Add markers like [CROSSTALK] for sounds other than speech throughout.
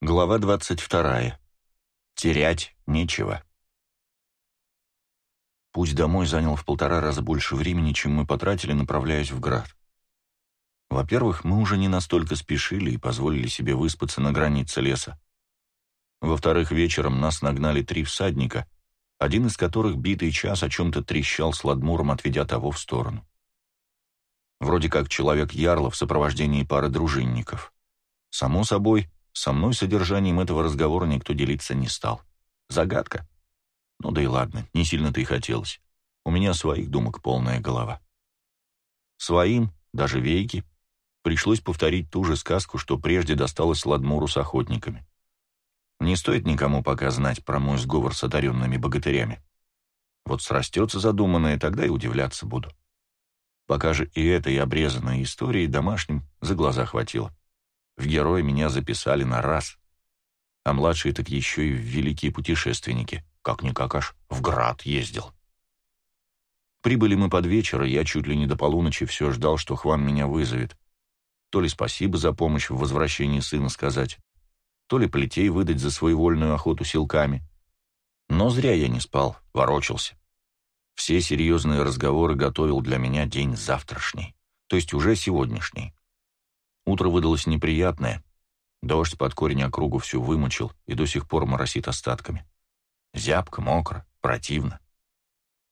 Глава 22. Терять нечего. Путь домой занял в полтора раза больше времени, чем мы потратили, направляясь в град. Во-первых, мы уже не настолько спешили и позволили себе выспаться на границе леса. Во-вторых, вечером нас нагнали три всадника, один из которых битый час о чем-то трещал с ладмуром, отведя того в сторону. Вроде как человек ярла в сопровождении пары дружинников. Само собой, со мной содержанием этого разговора никто делиться не стал. Загадка. Ну да и ладно, не сильно-то и хотелось. У меня своих думок полная голова. Своим, даже вейки, пришлось повторить ту же сказку, что прежде досталось Ладмуру с охотниками. Не стоит никому пока знать про мой сговор с одаренными богатырями. Вот срастется задуманное, тогда и удивляться буду. Пока же и этой обрезанной истории домашним за глаза хватило. В герои меня записали на раз. А младший так еще и в великие путешественники. Как-никак аж в град ездил. Прибыли мы под вечер, и я чуть ли не до полуночи все ждал, что Хван меня вызовет. То ли спасибо за помощь в возвращении сына сказать, то ли плетей выдать за своевольную охоту силками. Но зря я не спал, ворочался. Все серьезные разговоры готовил для меня день завтрашний, то есть уже сегодняшний. Утро выдалось неприятное. Дождь под корень округу всю вымочил и до сих пор моросит остатками. Зябко, мокро, противно.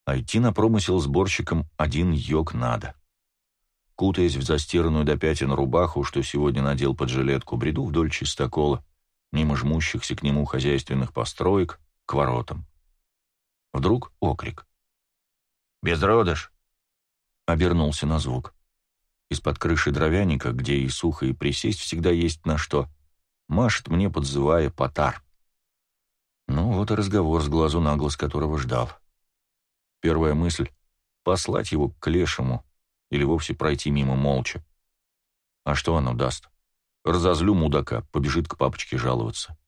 А идти на промысел сборщиком один йог надо. Кутаясь в застиранную до пятен рубаху, что сегодня надел под жилетку, бреду вдоль чистокола, мимо жмущихся к нему хозяйственных построек, к воротам. Вдруг окрик. «Безродыш!» Обернулся на звук. Из-под крыши дровяника, где и сухо, и присесть всегда есть на что, машет мне, подзывая потар. Ну вот и разговор с глазу на глаз, которого ждал. Первая мысль — послать его к лешему или вовсе пройти мимо молча. А что оно даст? Разозлю мудака, побежит к папочке жаловаться.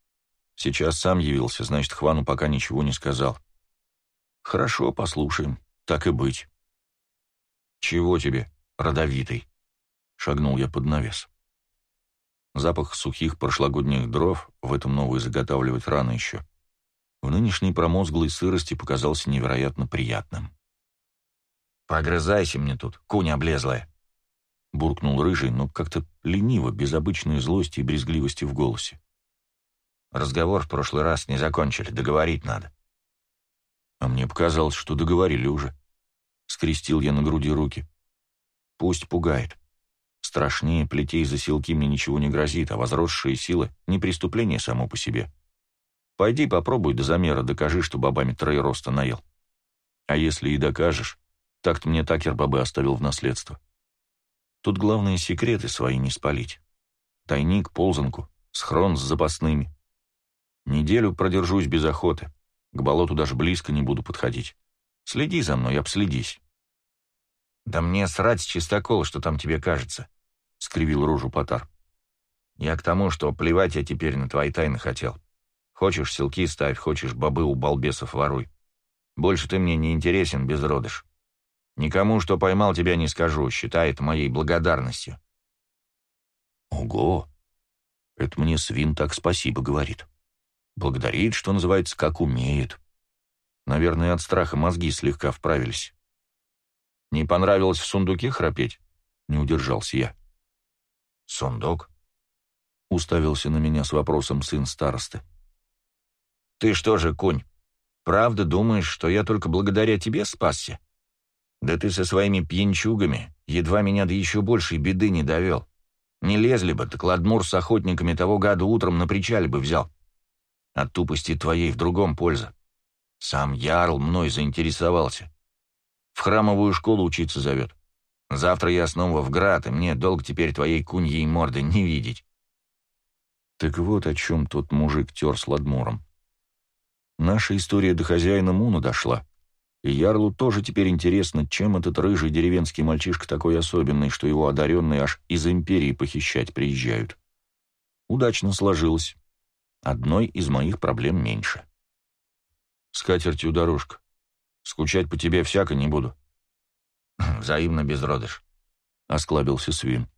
Сейчас сам явился, значит, Хвану пока ничего не сказал. Хорошо, послушаем, так и быть. Чего тебе, родовитый? Шагнул я под навес. Запах сухих прошлогодних дров, в этом новые заготавливать рано еще, в нынешней промозглой сырости показался невероятно приятным. «Погрызайся мне тут, кунь облезлая!» Буркнул рыжий, но как-то лениво, без обычной злости и брезгливости в голосе. «Разговор в прошлый раз не закончили, договорить надо». А мне показалось, что договорили уже. Скрестил я на груди руки. Пусть пугает. Страшнее плетей заселки мне ничего не грозит, а возросшие силы — не преступление само по себе. Пойди попробуй до замера докажи, что бабами троероста наел. А если и докажешь, так-то мне такер бабы оставил в наследство. Тут главное секреты свои не спалить. Тайник, ползанку, схрон с запасными. Неделю продержусь без охоты. К болоту даже близко не буду подходить. Следи за мной, обследись. «Да мне срать с чистокола, что там тебе кажется», — скривил рожу Потар. «Я к тому, что плевать я теперь на твои тайны хотел. Хочешь, селки ставь, хочешь, бобы у балбесов воруй. Больше ты мне не интересен, безродыш. Никому, что поймал, тебя не скажу, считай это моей благодарностью». «Ого! Это мне свин так спасибо говорит. Благодарит, что называется, как умеет. Наверное, от страха мозги слегка вправились». «Не понравилось в сундуке храпеть?» — не удержался я. «Сундук?» — уставился на меня с вопросом сын старосты. «Ты что же, конь, правда думаешь, что я только благодаря тебе спасся? Да ты со своими пьянчугами едва меня до еще большей беды не довел. Не лезли бы, так Ладмур с охотниками того года утром на причале бы взял. От тупости твоей в другом польза. Сам Ярл мной заинтересовался. В храмовую школу учиться зовет. Завтра я снова в град, и мне долго теперь твоей куньей морды не видеть. Так вот о чем тот мужик тер с Ладмуром. Наша история до хозяина Муна дошла. И Ярлу тоже теперь интересно, чем этот рыжий деревенский мальчишка такой особенный, что его одаренные аж из империи похищать приезжают. Удачно сложилось. Одной из моих проблем меньше. С катертью дорожка. Скучать по тебе всяко не буду. [CLEARS THROAT] Взаимно безродыш, — осклабился свин.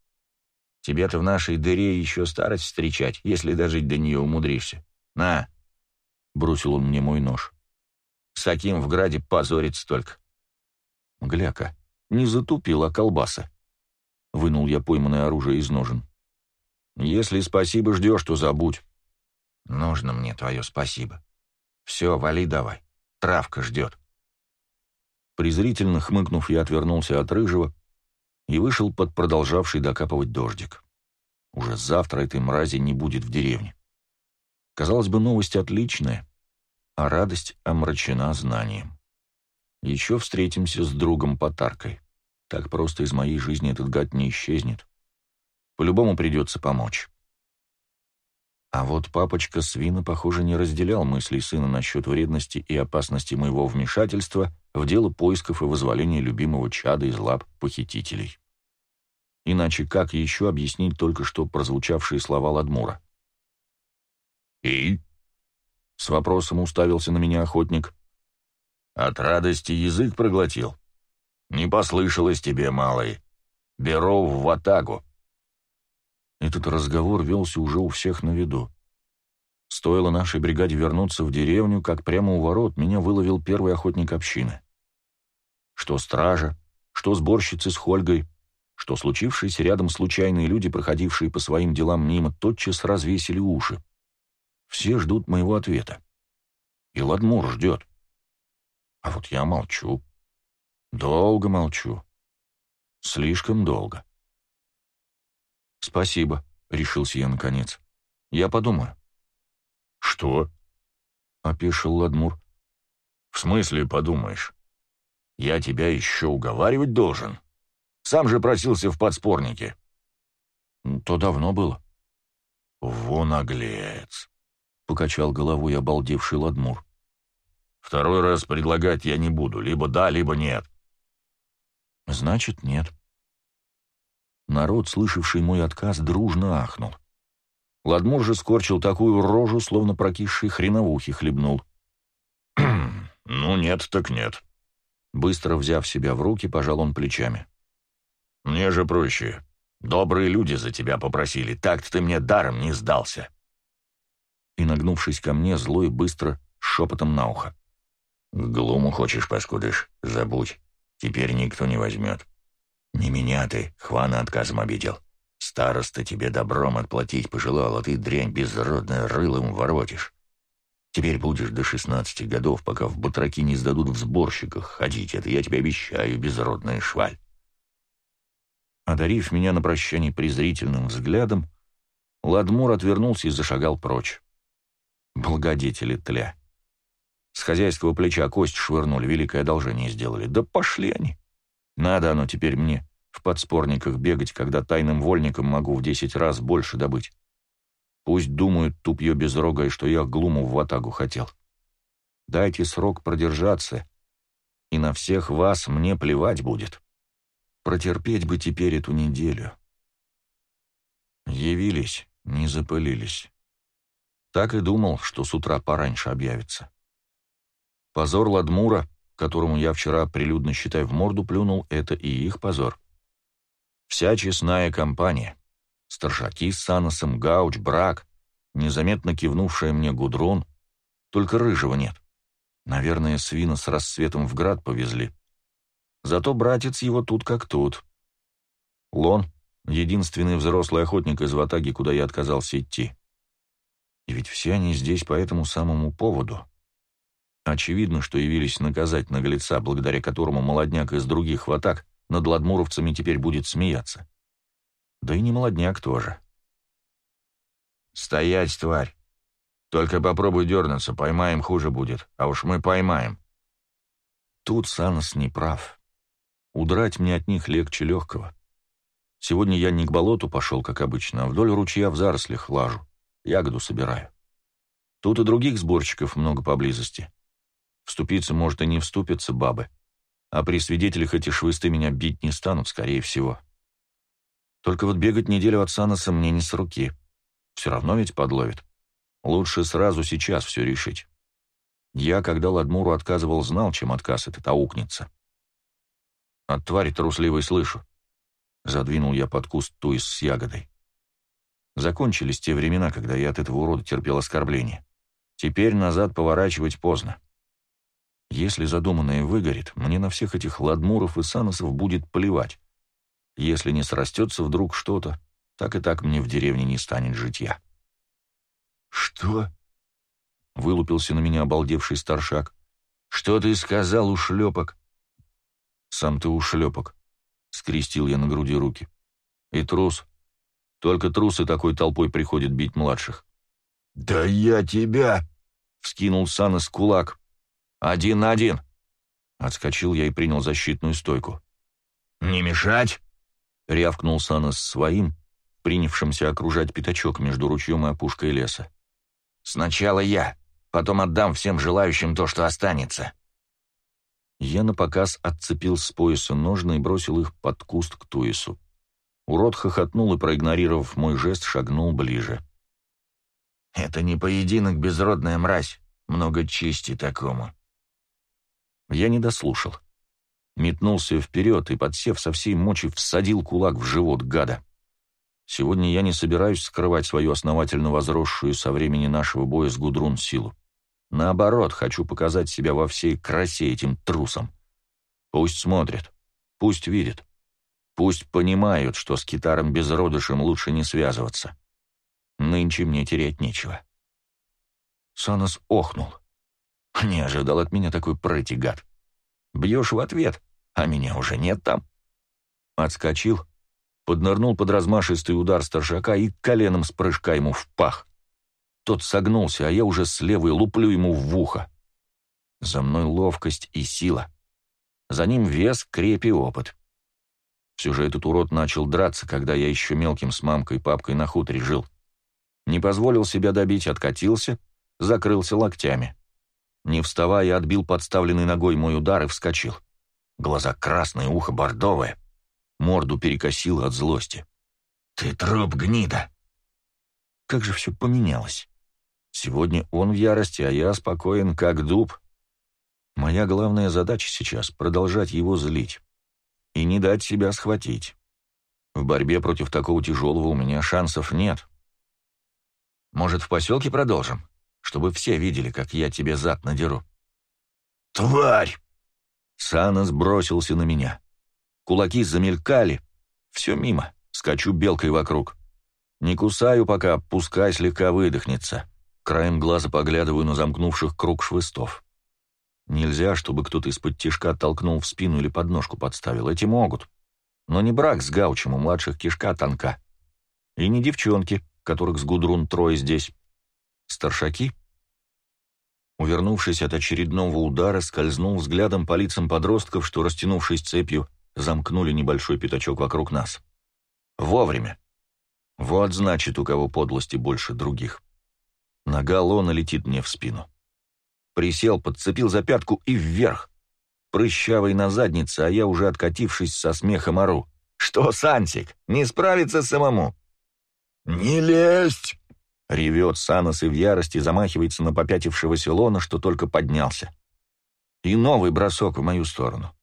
Тебе-то в нашей дыре еще старость встречать, если дожить до нее умудришься. На!» — бросил он мне мой нож. «С таким в граде позориться только». «Гляка, не затупила колбаса». Вынул я пойманное оружие из ножен. «Если спасибо ждешь, то забудь». «Нужно мне твое спасибо. Все, вали давай. Травка ждет». Презрительно хмыкнув, я отвернулся от рыжего и вышел под продолжавший докапывать дождик. Уже завтра этой мрази не будет в деревне. Казалось бы, новость отличная, а радость омрачена знанием. Еще встретимся с другом Потаркой. Так просто из моей жизни этот гад не исчезнет. По-любому придется помочь. А вот папочка Свина, похоже, не разделял мыслей сына насчет вредности и опасности моего вмешательства в дело поисков и вызволения любимого чада из лап похитителей. Иначе как еще объяснить только что прозвучавшие слова Ладмура? «И?» — с вопросом уставился на меня охотник. «От радости язык проглотил. Не послышалось тебе, малый. Беру в ватагу». Этот разговор велся уже у всех на виду. Стоило нашей бригаде вернуться в деревню, как прямо у ворот меня выловил первый охотник общины. Что стража, что сборщицы с Хольгой, что случившиеся рядом случайные люди, проходившие по своим делам мимо, тотчас развесили уши. Все ждут моего ответа. И Ладмур ждет. А вот я молчу. Долго молчу. Слишком долго. «Спасибо», — решился я наконец. «Я подумаю». «Что?» — опешил Ладмур. «В смысле подумаешь? Я тебя еще уговаривать должен? Сам же просился в подспорнике». «То давно было». «Во наглец!» — покачал головой обалдевший Ладмур. «Второй раз предлагать я не буду, либо да, либо нет». «Значит, нет». Народ, слышавший мой отказ, дружно ахнул. Ладмур же скорчил такую рожу, словно прокисший хреновухи хлебнул. «Ну нет, так нет». Быстро взяв себя в руки, пожал он плечами. «Мне же проще. Добрые люди за тебя попросили, так ты мне даром не сдался». И, нагнувшись ко мне, злой быстро, шепотом на ухо. «К глуму хочешь, паскудыш? Забудь. Теперь никто не возьмет. Не меня ты, Хвана отказом обидел. Староста тебе добром отплатить пожелал, а ты дрянь безродная рылом воротишь. Теперь будешь до шестнадцати годов, пока в батраки не сдадут в сборщиках ходить. Это я тебе обещаю, безродная шваль. Одарив меня на прощание презрительным взглядом, Ладмур отвернулся и зашагал прочь. Благодетели тля. С хозяйского плеча кость швырнули, великое одолжение сделали. Да пошли они. Надо оно теперь мне в подспорниках бегать, когда тайным вольником могу в десять раз больше добыть. Пусть думают тупье безрогое, что я глуму в ватагу хотел. Дайте срок продержаться, и на всех вас мне плевать будет. Протерпеть бы теперь эту неделю. Явились, не запылились. Так и думал, что с утра пораньше объявится. Позор Ладмура — которому я вчера прилюдно, считай, в морду плюнул, это и их позор. Вся честная компания, старшаки с Саносом, Гауч, Брак, незаметно кивнувшая мне Гудрон, только рыжего нет. Наверное, свина с рассветом в град повезли. Зато братец его тут как тут. Лон — единственный взрослый охотник из Ватаги, куда я отказался идти. И ведь все они здесь по этому самому поводу. Очевидно, что явились наказать наглеца, благодаря которому молодняк из других в атак над ладмуровцами теперь будет смеяться. Да и не молодняк тоже. «Стоять, тварь! Только попробуй дернуться, поймаем, хуже будет. А уж мы поймаем». Тут Санос не прав. Удрать мне от них легче легкого. Сегодня я не к болоту пошел, как обычно, а вдоль ручья в зарослях лажу, ягоду собираю. Тут и других сборщиков много поблизости. Вступиться, может, и не вступятся бабы. А при свидетелях эти швысты меня бить не станут, скорее всего. Только вот бегать неделю от Саноса мне не с руки. Все равно ведь подловит. Лучше сразу сейчас все решить. Я, когда Ладмуру отказывал, знал, чем отказ этот аукнется. От твари трусливой слышу. Задвинул я под куст туис с ягодой. Закончились те времена, когда я от этого урода терпел оскорбления. Теперь назад поворачивать поздно. Если задуманное выгорит, мне на всех этих ладмуров и саносов будет плевать. Если не срастется вдруг что-то, так и так мне в деревне не станет житья. «Что?» — вылупился на меня обалдевший старшак. «Что ты сказал, ушлепок?» «Сам ты ушлепок», — скрестил я на груди руки. «И трус. Только трусы такой толпой приходят бить младших». «Да я тебя!» — вскинул Санос кулак. «Один на один!» Отскочил я и принял защитную стойку. «Не мешать!» — рявкнул Санос своим, принявшимся окружать пятачок между ручьем и опушкой леса. «Сначала я, потом отдам всем желающим то, что останется». Я напоказ отцепил с пояса ножны и бросил их под куст к Туису. Урод хохотнул и, проигнорировав мой жест, шагнул ближе. «Это не поединок, безродная мразь. Много чести такому». Я не дослушал. Метнулся вперед и, подсев со всей мочи, всадил кулак в живот гада. Сегодня я не собираюсь скрывать свою основательно возросшую со времени нашего боя с Гудрун силу. Наоборот, хочу показать себя во всей красе этим трусам. Пусть смотрят, пусть видят, пусть понимают, что с китаром безродышем лучше не связываться. Нынче мне терять нечего. Санос охнул. Не ожидал от меня такой прыти, гад. Бьешь в ответ, а меня уже нет там. Отскочил, поднырнул под размашистый удар старшака и коленом с прыжка ему в пах. Тот согнулся, а я уже с левой луплю ему в ухо. За мной ловкость и сила. За ним вес, крепь и опыт. Все же этот урод начал драться, когда я еще мелким с мамкой и папкой на хуторе жил. Не позволил себя добить, откатился, закрылся локтями. Не вставая, отбил подставленный ногой мой удар и вскочил. Глаза красные, ухо бордовое. Морду перекосило от злости. «Ты труп, гнида!» Как же все поменялось. Сегодня он в ярости, а я спокоен, как дуб. Моя главная задача сейчас — продолжать его злить. И не дать себя схватить. В борьбе против такого тяжелого у меня шансов нет. Может, в поселке продолжим? Чтобы все видели, как я тебе зад надеру. «Тварь!» Санос бросился на меня. Кулаки замелькали. Все мимо. Скачу белкой вокруг. Не кусаю пока, пускай слегка выдохнется. Краем глаза поглядываю на замкнувших круг швыстов. Нельзя, чтобы кто-то из-под тишка толкнул в спину или подножку подставил. Эти могут. Но не брак с гаучем, у младших кишка тонка. И не девчонки, которых с Гудрун трое здесь. Старшаки? Увернувшись от очередного удара, скользнул взглядом по лицам подростков, что, растянувшись цепью, замкнули небольшой пятачок вокруг нас. Вовремя. Вот значит, у кого подлости больше других. Нога Лона летит мне в спину. Присел, подцепил за пятку и вверх. Прыщавый на заднице, а я уже откатившись со смехом ору. «Что, Сантик, не справится самому?» «Не лезть!» — ревет Санос и в ярости замахивается на попятившегося Лона, что только поднялся. И новый бросок в мою сторону.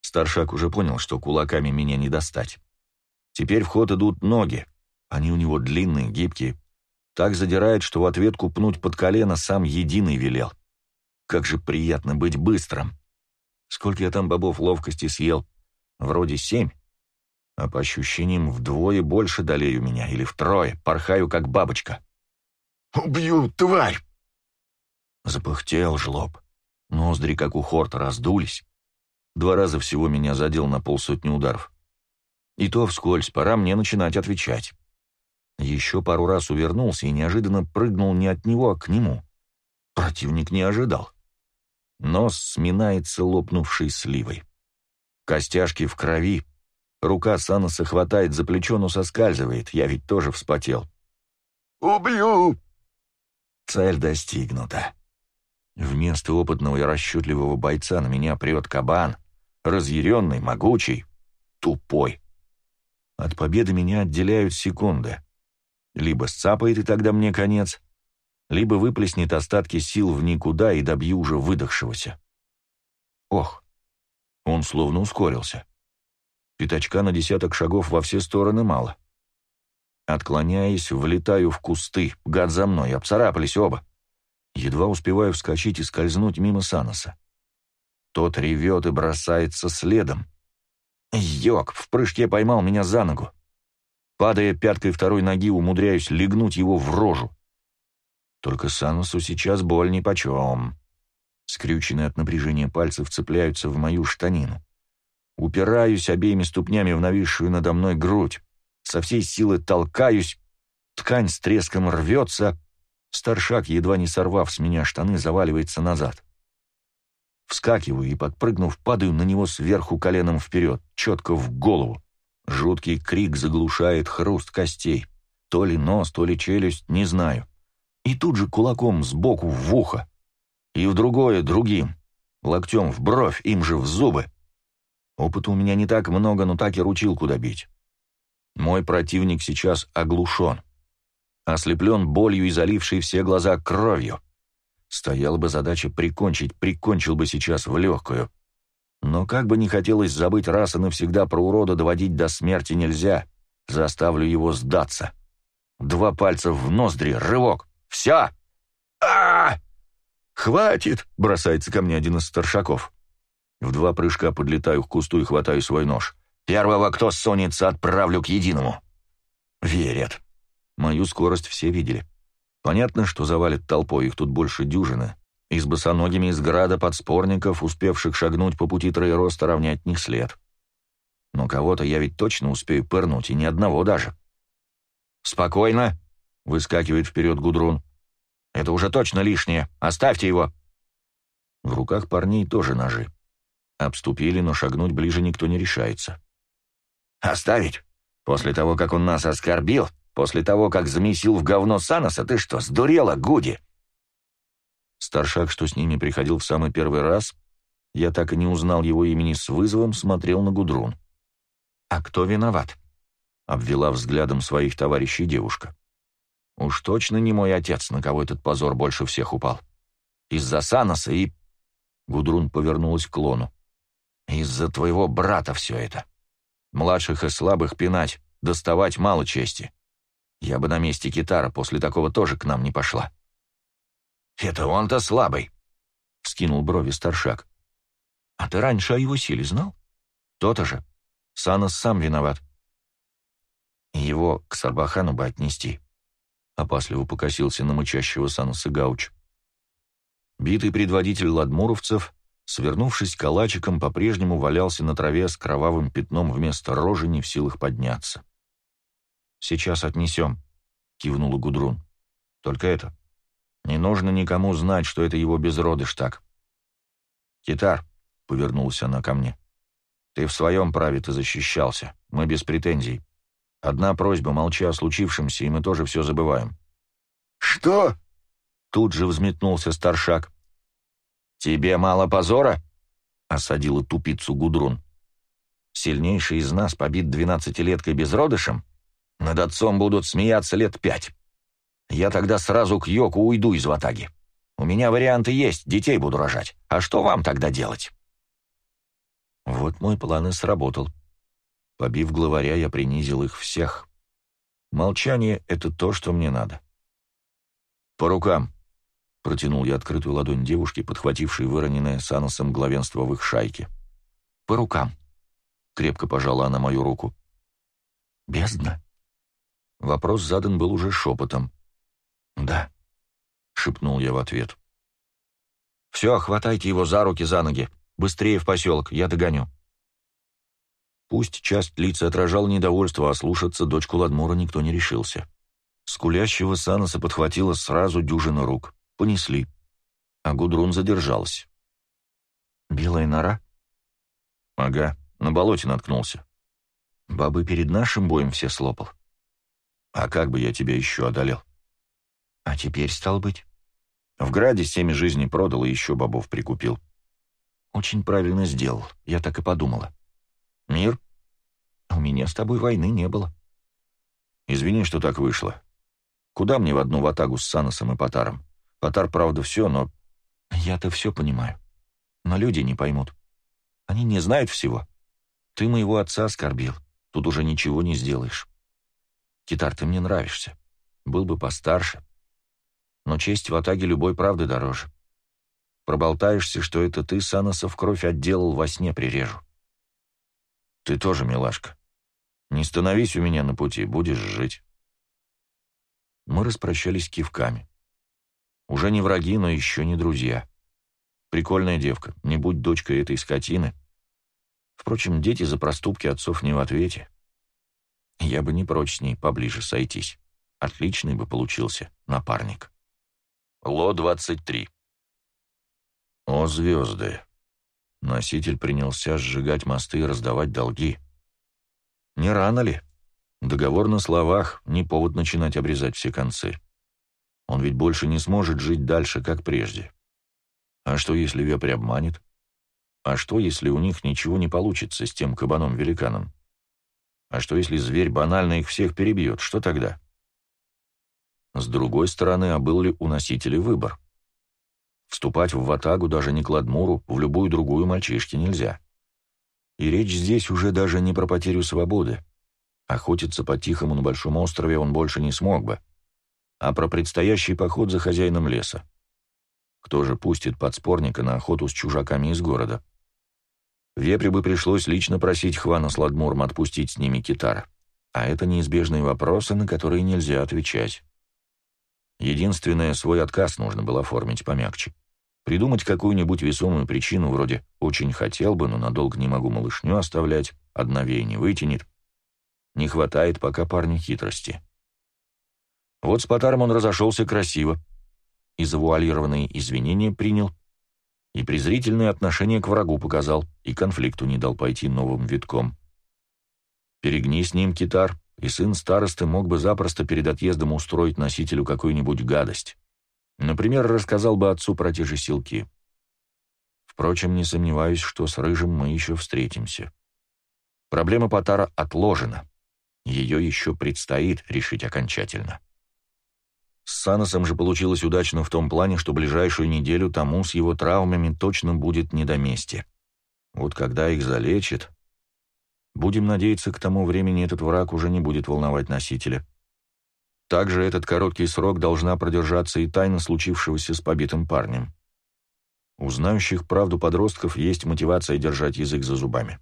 Старшак уже понял, что кулаками меня не достать. Теперь в ход идут ноги. Они у него длинные, гибкие, так задирает, что в ответку пнуть под колено сам единый велел. Как же приятно быть быстрым. Сколько я там бобов ловкости съел? Вроде семь. А по ощущениям вдвое больше долею меня, или втрое, порхаю как бабочка. «Убью, тварь!» Запыхтел жлоб. Ноздри, как у хорта, раздулись. Два раза всего меня задел на полсотни ударов. И то вскользь, пора мне начинать отвечать. Еще пару раз увернулся и неожиданно прыгнул не от него, а к нему. Противник не ожидал. Нос сминается лопнувшей сливой. Костяшки в крови. Рука Саноса хватает за плечо, но соскальзывает. Я ведь тоже вспотел. «Убью!» Цель достигнута. Вместо опытного и расчетливого бойца на меня прет кабан. Разъяренный, могучий, тупой. От победы меня отделяют секунды. Либо сцапает, и тогда мне конец, либо выплеснет остатки сил в никуда и добью уже выдохшегося. Ох, он словно ускорился. Пятачка на десяток шагов во все стороны мало. Отклоняясь, влетаю в кусты. Гад за мной, обцарапались оба. Едва успеваю вскочить и скользнуть мимо Саноса. Тот ревет и бросается следом. Йок, в прыжке поймал меня за ногу. Падая пяткой второй ноги, умудряюсь легнуть его в рожу. Только Санусу сейчас боль нипочем. Скрюченные от напряжения пальцы вцепляются в мою штанину. Упираюсь обеими ступнями в нависшую надо мной грудь. Со всей силы толкаюсь. Ткань с треском рвется. Старшак, едва не сорвав с меня штаны, заваливается назад. Вскакиваю и, подпрыгнув, падаю на него сверху коленом вперед, четко в голову. Жуткий крик заглушает хруст костей. То ли нос, то ли челюсть, не знаю. И тут же кулаком сбоку в ухо. И в другое другим. Локтем в бровь, им же в зубы. Опыта у меня не так много, но так и ручил куда бить. Мой противник сейчас оглушен. Ослеплен болью и заливший все глаза кровью. Стояла бы задача прикончить, прикончил бы сейчас в легкую. Но как бы не хотелось забыть раз и навсегда про урода, доводить до смерти нельзя. Заставлю его сдаться. Два пальца в ноздри, рывок. Все! а, «Хватит!» — бросается ко мне один из старшаков. В два прыжка подлетаю к кусту и хватаю свой нож. «Первого, кто сунется, отправлю к единому!» Верят. Мою скорость все видели. Понятно, что завалит толпой, их тут больше дюжины. И с босоногими из града подспорников, успевших шагнуть по пути троероста, равнять них след. Но кого-то я ведь точно успею пырнуть, и ни одного даже. «Спокойно!» — выскакивает вперед Гудрун. «Это уже точно лишнее. Оставьте его!» В руках парней тоже ножи. Обступили, но шагнуть ближе никто не решается. «Оставить? После того, как он нас оскорбил? После того, как замесил в говно Саноса? Ты что, сдурела, Гуди?» Старшак, что с ними приходил в самый первый раз, я так и не узнал его имени с вызовом, смотрел на Гудрун. «А кто виноват?» — обвела взглядом своих товарищей девушка. «Уж точно не мой отец, на кого этот позор больше всех упал. Из-за Саноса и...» Гудрун повернулась к Лону. «Из-за твоего брата все это. Младших и слабых пинать, доставать мало чести. Я бы на месте Китара после такого тоже к нам не пошла». «Это он-то слабый», — вскинул брови старшак. «А ты раньше о его силе знал?» «То-то же. Санос сам виноват». «Его к Сарбахану бы отнести», — опасливо покосился на мычащего Саноса Гауч. Битый предводитель ладмуровцев, свернувшись калачиком, по-прежнему валялся на траве с кровавым пятном вместо рожи, не в силах подняться. «Сейчас отнесем», — кивнула Гудрун. «Только это, не нужно никому знать, что это его безродыш так. «Китар», — повернулась она ко мне, — «ты в своем праве ты защищался, мы без претензий. Одна просьба, молчи о случившемся, и мы тоже все забываем». «Что?» — тут же взметнулся старшак. «Тебе мало позора?» — осадила тупицу Гудрун. «Сильнейший из нас побит двенадцатилеткой безродышем? Над отцом будут смеяться лет пять. Я тогда сразу к Йоку уйду из Ватаги. У меня варианты есть, детей буду рожать. А что вам тогда делать?» Вот мой план и сработал. Побив главаря, я принизил их всех. Молчание — это то, что мне надо. «По рукам!» — протянул я открытую ладонь девушки, подхватившей выроненное Саносом главенство в их шайке. «По рукам!» — крепко пожала она мою руку. «Бездна?» Вопрос задан был уже шепотом. «Да», — шепнул я в ответ. «Все, хватайте его за руки, за ноги. Быстрее в поселок, я догоню». Пусть часть лица отражал недовольство, а слушаться дочку Ладмура никто не решился. Скулящего Саноса подхватила сразу дюжину рук. Понесли. А Гудрун задержалась. «Белая нора?» «Ага, на болоте наткнулся. Бабы перед нашим боем все слопал. А как бы я тебя еще одолел?» А теперь, стал быть? В Граде семя жизни продал и еще бобов прикупил. Очень правильно сделал, я так и подумала. Мир? У меня с тобой войны не было. Извини, что так вышло. Куда мне в одну ватагу с Саносом и Потаром? Потар, правда, все, но... Я-то все понимаю. Но люди не поймут. Они не знают всего. Ты моего отца оскорбил. Тут уже ничего не сделаешь. Китар, ты мне нравишься. Был бы постарше. Но честь в атаге любой правды дороже. Проболтаешься, что это ты Саносов кровь отделал, во сне прирежу. Ты тоже, милашка. Не становись у меня на пути, будешь жить. Мы распрощались кивками. Уже не враги, но еще не друзья. Прикольная девка, не будь дочкой этой скотины. Впрочем, дети за проступки отцов не в ответе. Я бы не прочь с ней поближе сойтись. Отличный бы получился напарник. Ло-23. О, звезды! Носитель принялся сжигать мосты и раздавать долги. Не рано ли? Договор на словах, не повод начинать обрезать все концы. Он ведь больше не сможет жить дальше, как прежде. А что, если Вепрь обманет? А что, если у них ничего не получится с тем кабаном-великаном? А что, если зверь банально их всех перебьет? Что тогда? С другой стороны, а был ли у носителей выбор? Вступать в ватагу даже не Кладмуру, в любую другую мальчишке нельзя. И речь здесь уже даже не про потерю свободы. Охотиться по-тихому на Большом острове он больше не смог бы, а про предстоящий поход за хозяином леса. Кто же пустит подспорника на охоту с чужаками из города? Вепре бы пришлось лично просить Хвана с Ладмуром отпустить с ними китар. А это неизбежные вопросы, на которые нельзя отвечать. Единственное, свой отказ нужно было оформить помягче. Придумать какую-нибудь весомую причину, вроде «очень хотел бы, но надолго не могу малышню оставлять, одновей не вытянет». Не хватает пока парню хитрости. Вот с Потаром он разошелся красиво, и завуалированные извинения принял, и презрительное отношение к врагу показал, и конфликту не дал пойти новым витком. Перегни с ним китар, и сын старосты мог бы запросто перед отъездом устроить носителю какую-нибудь гадость. Например, рассказал бы отцу про те же силки. Впрочем, не сомневаюсь, что с Рыжим мы еще встретимся. Проблема Потара отложена. Ее еще предстоит решить окончательно. С Саносом же получилось удачно в том плане, что ближайшую неделю тому с его травмами точно будет не до мести. Вот когда их залечит... Будем надеяться, к тому времени этот враг уже не будет волновать носителя. Также этот короткий срок должна продержаться и тайна случившегося с побитым парнем. У знающих правду подростков есть мотивация держать язык за зубами.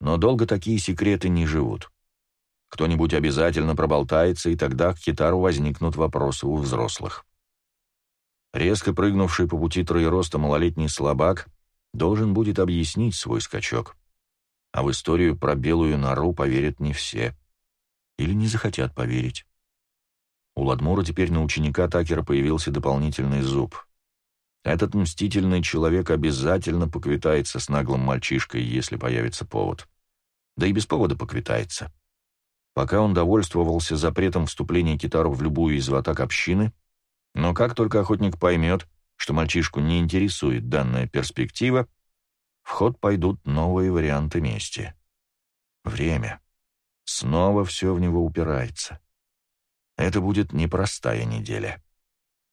Но долго такие секреты не живут. Кто-нибудь обязательно проболтается, и тогда к китару возникнут вопросы у взрослых. Резко прыгнувший по пути троероста малолетний слабак должен будет объяснить свой скачок. А в историю про белую нору поверят не все. Или не захотят поверить. У Ладмура теперь на ученика Такера появился дополнительный зуб. Этот мстительный человек обязательно поквитается с наглым мальчишкой, если появится повод. Да и без повода поквитается. Пока он довольствовался запретом вступления китару в любую из атак общины, но как только охотник поймет, что мальчишку не интересует данная перспектива, в ход пойдут новые варианты мести. Время. Снова все в него упирается. Это будет непростая неделя.